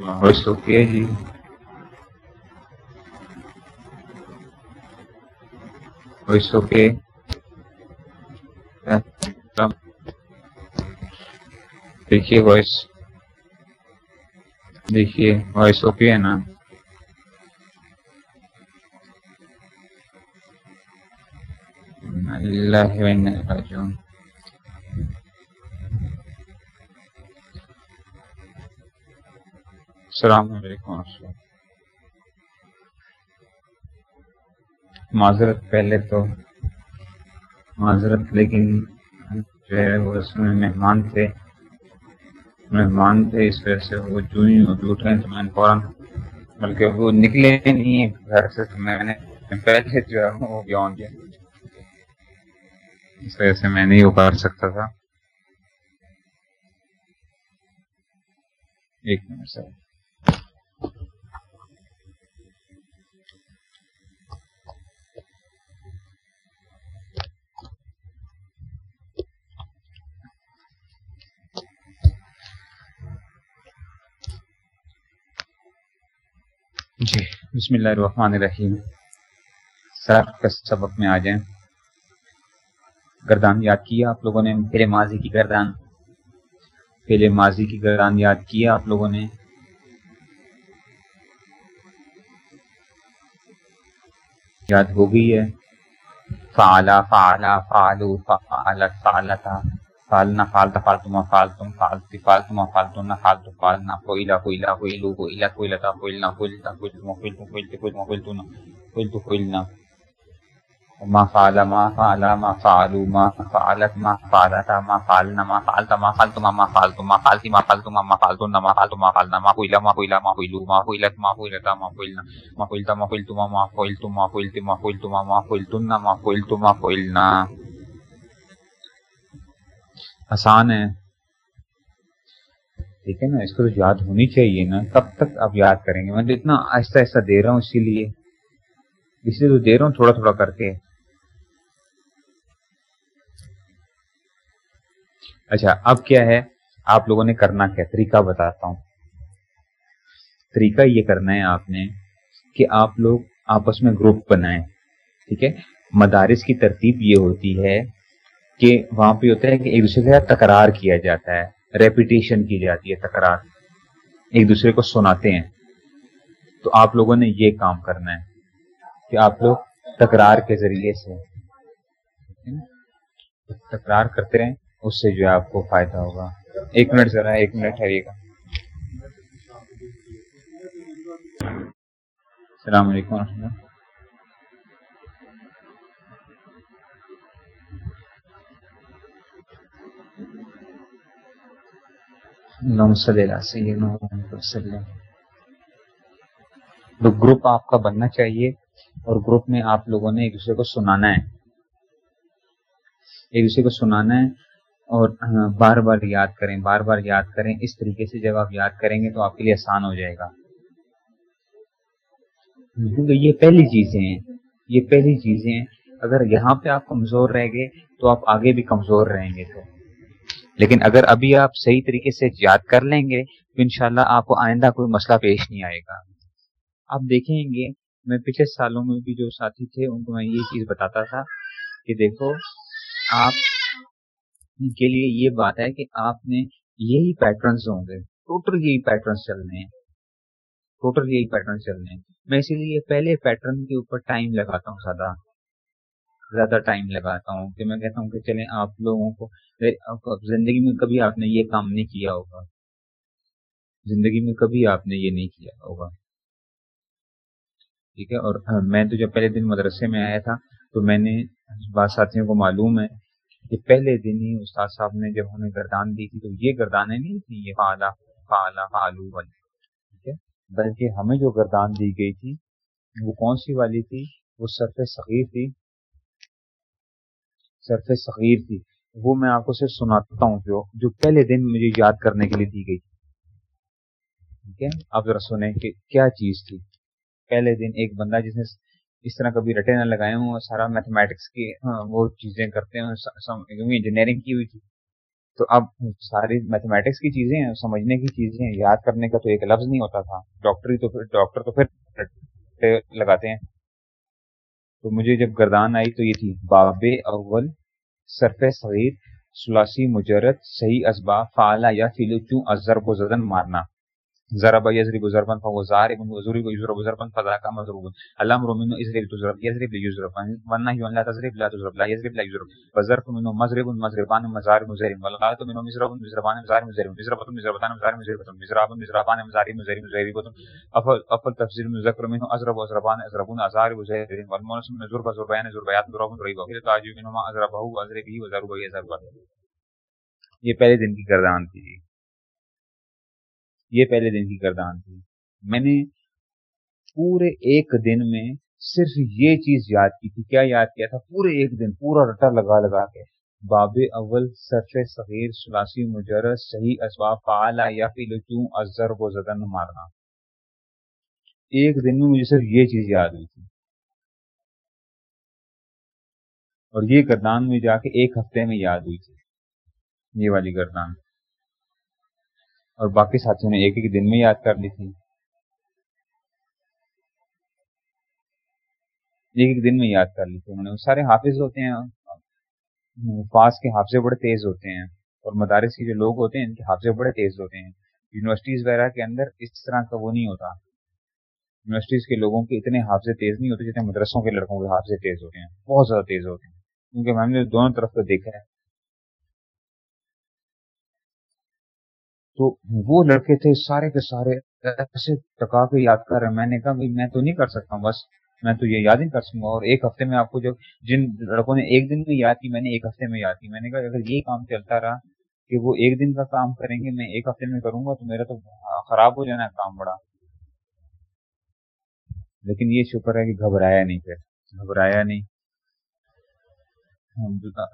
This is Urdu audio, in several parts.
وائس اوکے ہے جی وائس اوکے دیکھیے وائس دیکھیے وائس اوکے ہے نا اللہ السلام علیکم معذرت پہلے تو معذرت، لیکن جو ہے وہ اس میں مہمان تھے۔ مہمان تھے، اس وجہ سے وہ جو ہی اٹھے تو میں نے فوراً، بلکہ وہ نکلے نہیں، گھر سے تو میں نے پہلے جو ہے وہ گیا اس وجہ سے میں نہیں اتار سکتا تھا۔ ایک منٹ، سر۔ جی بسم اللہ الرحمن الرحیم۔ سر کا سبق میں آ جائیں گردان یاد کیا آپ لوگوں نے؟ پہلے ماضی کی گردان۔ پہلے ماضی کی گردان یاد کیا آپ لوگوں نے؟ یاد ہو گئی ہے۔ فعلا فعلا، فعلو فعلت فعلتا۔ فالنا، فالتا فالتما فالتم فالتی فالتما فالتنا فالتو فالنا فوئلا فوئلا فوئلو فوئلا فوئلتا فوئلنا فوئلتا فوئلتما فوئلتو فوئلتی فوئلتما فوئلتنا فوئلتو فوئلنا ما فعل ما فعل، ما فعلوا ما فعلت ما فعلت، ما فعلنا، ما فعلت ما فعلت ما فعلت ما فعلت ما فعلت ما فعلت ما فعلت ما فعلنا، ما فعل ما فعل ما فعلوا ما فعلت ما فعلت ما فعلنا ما فعلت ما فعلت ما ما ما فعلت ما فعلت ما ما فعلتن ما فعلت ما فعلنا آسان ہے۔ ٹھیک ہے نا، اس کو تو یاد ہونی چاہیے نا۔ کب تک آپ یاد کریں گے؟ میں تو اتنا آہستہ آہستہ دے رہا ہوں اسی لیے۔ اس لیے تو دے رہا ہوں تھوڑا تھوڑا کر کے۔ اچھا اب کیا ہے؟ آپ لوگوں نے کرنا کیا؟ طریقہ بتاتا ہوں۔ طریقہ یہ کرنا ہے آپ نے کہ آپ لوگ آپس میں گروپ بنائیں۔ ٹھیک ہے؟ مدارس کی ترتیب یہ ہوتی ہے کہ وہاں پہ ہوتا ہے کہ ایک دوسرے کے ساتھ تکرار کیا جاتا ہے ریپیٹیشن کی جاتی ہے، تکرار۔ ایک دوسرے کو سناتے ہیں۔ تو آپ لوگوں نے یہ کام کرنا ہے کہ آپ لوگ تکرار کے ذریعے سے، تکرار کرتے رہیں، اس سے جو ہے آپ کو فائدہ ہوگا۔ ایک منٹ ذرا، ایک منٹ ٹھہریے گا۔ السلام علیکم ورحمۃ اللہ۔ صلی اللہ تو گروپ آپ کا بننا چاہیے اور گروپ میں آپ لوگوں نے ایک دوسرے کو سنانا ہے۔ ایک دوسرے کو سنانا ہے اور بار بار یاد کریں، بار بار یاد کریں۔ اس طریقے سے جب آپ یاد کریں گے تو آپ کے لیے آسان ہو جائے گا۔ کیونکہ یہ پہلی چیزیں ہیں، یہ پہلی چیزیں ہیں۔ اگر یہاں پہ آپ کمزور رہ گئے تو آپ آگے بھی کمزور رہیں گے۔ تو لیکن اگر ابھی آپ صحیح طریقے سے یاد کر لیں گے تو انشاءاللہ شاء آپ کو آئندہ کوئی مسئلہ پیش نہیں آئے گا۔ آپ دیکھیں گے، میں پچھلے سالوں میں بھی جو ساتھی تھے، ان کو میں یہ چیز بتاتا تھا کہ دیکھو، آپ کے لیے یہ بات ہے کہ آپ نے یہی پیٹرنس ہوں گے ٹوٹل یہی پیٹرنس چلنے ہیں۔ ٹوٹل یہی پیٹرن چلنے ہیں۔ میں اسی لیے پہلے پیٹرن کے اوپر ٹائم لگاتا ہوں زیادہ۔ زیادہ ٹائم لگاتا ہوں کہ میں کہتا ہوں کہ چلیں آپ لوگوں کو زندگی میں کبھی آپ نے یہ کام نہیں کیا ہوگا۔ زندگی میں کبھی آپ نے یہ نہیں کیا ہوگا۔ ٹھیک ہے؟ اور میں تو جب پہلے دن مدرسے میں آیا تھا تو میں نے بعض ساتھیوں کو معلوم ہے کہ پہلے دن ہی استاد صاحب نے جب ہمیں گردان دی تھی تو یہ گردانیں نہیں تھی یہ فعلا فعلا فعلو والی۔ ٹھیک ہے؟ بلکہ ہمیں جو گردان دی گئی تھی وہ کون سی والی تھی؟ وہ صرف صغیر تھی۔ صرف صغیر تھی، وہ میں آپ کو صرف سناتا ہوں جو جو پہلے دن مجھے یاد کرنے کے لیے دی گئی ٹھیک ہے؟ آپ ذرا سنیں کہ کیا چیز تھی۔ پہلے دن ایک بندہ جس نے اس طرح کبھی رٹے نہ لگائے ہوں سارا میتھمیٹکس کی ہاں، وہ چیزیں کرتے ہیں انجینئرنگ کی ہوئی تھی۔ تو اب ساری میتھمیٹکس کی چیزیں ہیں، سمجھنے کی چیزیں یاد کرنے کا تو ایک لفظ نہیں ہوتا تھا۔ ڈاکٹری تو پھر ڈاکٹر تو پھر لگاتے ہیں۔ تو مجھے جب گردان آئی تو یہ تھی، باب اول سرف صغیر، سلاسی مجرد، صحیح اسباب، فعلا یا فیلو چوں ازر کو زدن مارنا؟ ضرب يضرب ضربا فهو ضارب وضرب يضرب ضربا فذاك مضروب الامر منه اضرب تضرب يضرب يضرب والنهي لا تضرب لا تضرب لا يضرب لا يضرب والظرف منه مضرب مضربان مضارب مضارب والغايه منه مضرب مضربان مضارب مضارب مضربه مضربتان مضارب مضربه مضراب مضربان مضارب مضارب مضارب افل افل تفسير مذكر منه اضرب وضربان اضربون اضارب مضارب والمؤنث من ضرب ضربان ضربيات ضرب ضرب وفي تعجب منهما اضربه واضربه وضربه يضرب یہ پہلے دن کی گردان تھی یہ پہلے دن کی گردان تھی۔ میں نے پورے ایک دن میں صرف یہ چیز یاد کی تھی۔ کیا یاد کیا تھا؟ پورے ایک دن، پورا رٹا لگا لگا کے۔ باب اول سرف صغیر سلاسی مجرد صحیح اسباب فعلا یا فی لچوں ازر و زدن، مارنا۔ ایک دن میں مجھے صرف یہ چیز یاد ہوئی تھی۔ اور یہ گردان میں جا کے ایک ہفتے میں یاد ہوئی تھی۔ یہ والی گردان۔ اور باقی ساتھیوں نے ایک ایک دن میں یاد کر لی تھی۔ ایک ایک دن میں یاد کر لی تھی انہوں نے۔ سارے حافظ ہوتے ہیں۔ پاس کے حافظے بڑے تیز ہوتے ہیں اور مدارس کے جو لوگ ہوتے ہیں، ان کے حافظے بڑے تیز ہوتے ہیں۔ یونیورسٹیز وغیرہ کے اندر اس طرح کا وہ نہیں ہوتا۔ یونیورسٹیز کے لوگوں کے اتنے حافظے تیز نہیں ہوتے جتنے مدرسوں کے لڑکوں کے حافظے تیز ہوتے ہیں، بہت زیادہ تیز ہوتے ہیں۔ کیونکہ میں نے دونوں طرف کو دیکھا ہے۔ تو وہ لڑکے تھے سارے کے سارے، ایسے ٹکا کے یاد کر رہے میں نے کہا میں تو نہیں کر سکتا ہوں، بس میں تو یہ یاد نہیں کر سکوں۔ گا اور ایک ہفتے میں آپ کو جو جن لڑکوں نے ایک دن میں یاد کی، میں نے ایک ہفتے میں یاد کی۔ میں نے کہا اگر یہ کام چلتا رہا کہ وہ ایک دن کا کام کریں گے، میں ایک ہفتے میں کروں گا تو میرا تو خراب ہو جانا ہے کام بڑا۔ لیکن یہ شکر ہے کہ گھبرایا نہیں پھر، گھبرایا نہیں۔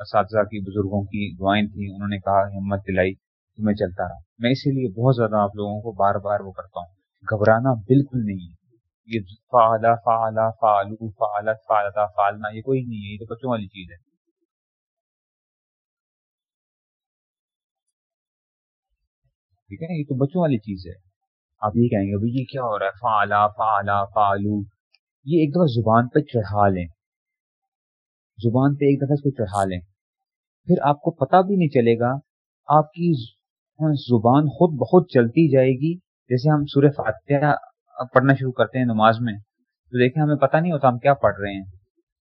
اساتذہ کی، بزرگوں کی دعائیں تھیں، انہوں نے کہا، ہمت دلائی۔ میں چلتا رہا۔ میں اسی لیے بہت زیادہ آپ لوگوں کو بار بار وہ کرتا ہوں۔ گھبرانا بالکل نہیں ہے۔ یہ فعلا فعلا فعلو فعلت فعلتا فعلنا، یہ کوئی نہیں ہے، یہ تو بچوں والی چیز ہے۔ ٹھیک ہے یہ تو بچوں والی چیز ہے۔ آپ یہ کہیں گے بھائی یہ کیا ہو رہا ہے؟ فعلا فعلا فعلو۔ یہ ایک دفعہ زبان پہ چڑھا لیں۔ زبان پہ ایک دفعہ اس کو چڑھا لیں۔ پھر آپ کو پتہ بھی نہیں چلے گا آپ کی ہاں، زبان خود بہت چلتی جائے گی۔ جیسے ہم سورہ فاتحہ پڑھنا شروع کرتے ہیں نماز میں، تو دیکھیں، ہمیں پتہ نہیں ہوتا ہم کیا پڑھ رہے ہیں۔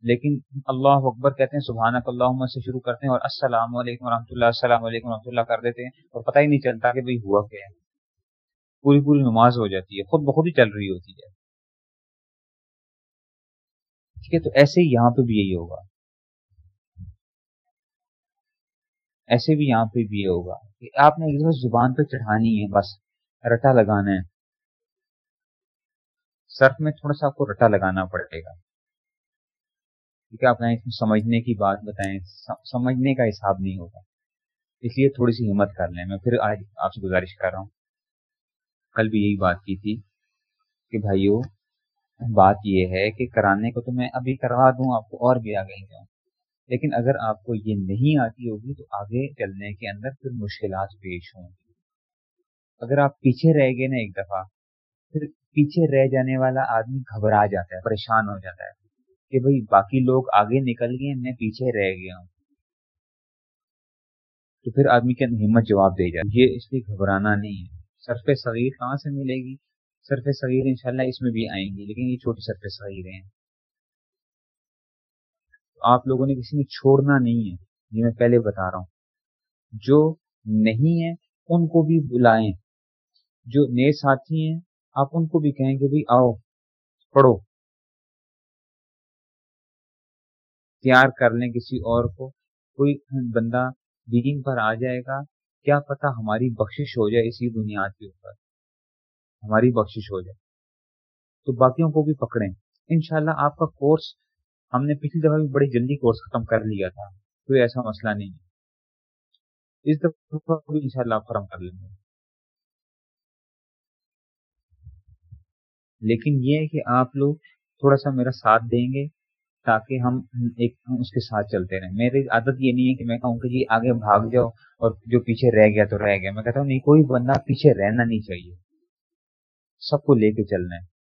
لیکن اللہ اکبر کہتے ہیں سبحان اللہ سے شروع کرتے ہیں اور السلام علیکم و رحمۃ اللہ، السلام علیکم و رحمۃ اللہ کر دیتے ہیں اور پتہ ہی نہیں چلتا کہ بھائی ہوا کیا ہے۔ پوری پوری نماز ہو جاتی ہے، خود بخود ہی چل رہی ہوتی ہے۔ ٹھیک ہے، تو ایسے ہی یہاں پہ بھی یہی ہوگا۔ ایسے بھی یہاں پہ بھی ہوگا کہ آپ نے ایک دفعہ زبان پہ چڑھانی ہے، بس رٹا لگانا ہے۔ سرف میں تھوڑا سا آپ کو رٹا لگانا پڑے گا۔ ٹھیک ہے آپ نے اس میں سمجھنے کی بات بتائیں سمجھنے کا حساب نہیں ہوگا۔ اس لیے تھوڑی سی ہمت کر لیں۔ میں پھر آج آپ سے گزارش کر رہا ہوں۔ کل بھی یہی بات کی تھی کہ بھائیو، بات یہ ہے کہ کرانے کو تو میں ابھی کروا دوں، آپ کو اور بھی آگے جاؤں۔ لیکن اگر آپ کو یہ نہیں آتی ہوگی تو آگے چلنے کے اندر پھر مشکلات پیش ہوں گی۔ اگر آپ پیچھے رہ گئے نا ایک دفعہ، پھر پیچھے رہ جانے والا آدمی گھبرا جاتا ہے، پریشان ہو جاتا ہے کہ بھائی باقی لوگ آگے نکل گئے، میں پیچھے رہ گیا ہوں۔ تو پھر آدمی کے اندر ہمت جواب دے جائے یہ اس لیے گھبرانا نہیں ہے۔ سرف صغیر کہاں سے ملے گی؟ سرف صغیر انشاءاللہ اس میں بھی آئیں گی، لیکن یہ چھوٹی سرف صغیریں ہیں۔ آپ لوگوں نے کسی نے چھوڑنا نہیں ہے، یہ میں پہلے بتا رہا ہوں۔ جو نہیں ہے ان کو بھی بلائیں۔ جو نئے ساتھی ہیں، آپ ان کو بھی کہیں گے بھائی آؤ، پڑھو۔ تیار کر لیں کسی اور کو۔ کوئی بندہ دین پر آ جائے گا، کیا پتا ہماری بخشش ہو جائے اسی بنیاد کے اوپر۔ ہماری بخشش ہو جائے۔ تو باقیوں کو بھی پکڑیں۔ انشاءاللہ آپ کا کورس ہم نے پچھلی دفعہ بھی بڑی جلدی کورس ختم کر لیا تھا، کوئی ایسا مسئلہ نہیں ہے۔ اس دفعہ بھی ان شاء اللہ کر لیں گے۔ لیکن یہ ہے کہ آپ لوگ تھوڑا سا میرا ساتھ دیں گے تاکہ ہم ایک اس کے ساتھ چلتے رہیں۔ میری عادت یہ نہیں ہے کہ میں کہوں کہ جی آگے بھاگ جاؤ اور جو پیچھے رہ گیا تو رہ گیا۔ میں کہتا ہوں نہیں، کوئی بندہ پیچھے رہنا نہیں چاہیے۔ سب کو لے کے چلنا ہے۔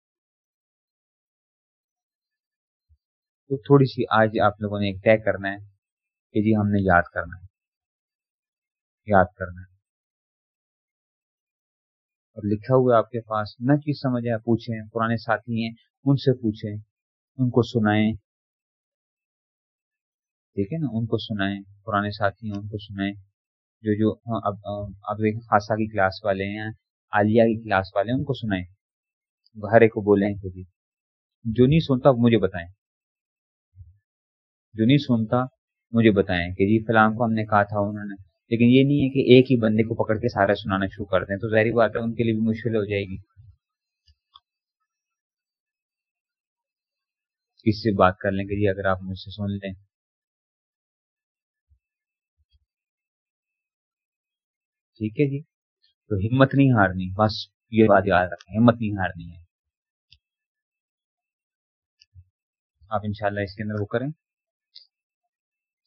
تو تھوڑی سی آج آپ لوگوں نے ایک طے کرنا ہے کہ جی ہم نے یاد کرنا ہے۔ یاد کرنا ہے۔ اور لکھا ہوا آپ کے پاس، نہ چیز سمجھ آئے پوچھیں، پرانے ساتھی ہیں، ان سے پوچھیں، ان کو سنائیں۔ ٹھیک ہے نا، ان کو سنائیں، پرانے ساتھی ہیں، ان کو سنائیں۔ جو جو ہاں، اب اب خاصا کی کلاس والے ہیں، عالیہ کی کلاس والے ہیں، ان کو سنائیں۔ ہر ایک کو بولیں کہ جی۔ جو نہیں سنتا مجھے بتائیں۔ جو نہیں سنتا، مجھے بتائیں کہ جی فلاں کو ہم نے کہا تھا انہوں نے۔ لیکن یہ نہیں ہے کہ ایک ہی بندے کو پکڑ کے سارا سنانا شروع کر دیں تو ظاہری بات ہے، ان کے لیے بھی مشکل ہو جائے گی۔ کس سے بات کر لیں کہ جی اگر آپ مجھ سے سن لیں۔ ٹھیک ہے جی؟ تو ہمت نہیں ہارنی، بس یہ بات یاد رکھیں، ہمت نہیں ہارنی ہے۔ آپ انشاءاللہ اس کے اندر وہ کریں۔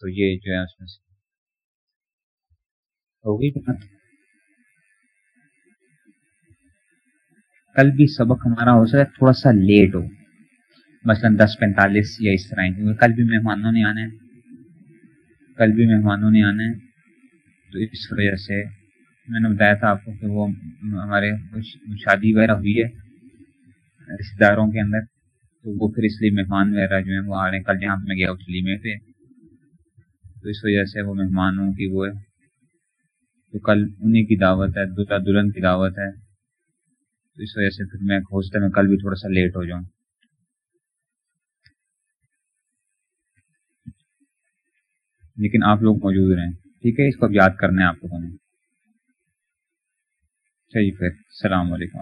تو یہ جو ہے اس میں سے ہوگی کل بھی سبق ہمارا ہو سکتا ہے تھوڑا سا لیٹ ہو۔ مثلا دس پینتالیس یا اس طرح کیونکہ کل بھی مہمانوں نے آنا ہے۔ کل بھی مہمانوں نے آنا ہے۔ تو اس وجہ سے میں نے بتایا تھا آپ کو کہ وہ ہمارے شادی وغیرہ ہوئی ہے رشتے داروں کے اندر، تو وہ پھر اس لیے مہمان وغیرہ جو ہیں وہ آ رہے ہیں۔ کل جہاں میں گیا اچلی میں پہ تو اس وجہ سے وہ مہمانوں کی وہ ہے تو کل انہیں کی دعوت ہے دلہا دلہن کی دعوت ہے، تو اس وجہ سے پھر میں کھوجتا میں کل بھی تھوڑا سا لیٹ ہو جاؤں۔ لیکن آپ لوگ موجود رہیں۔ ٹھیک ہے، اس کو اب یاد کرنا ہے آپ لوگوں نے۔ صحیح، پھر، السلام علیکم۔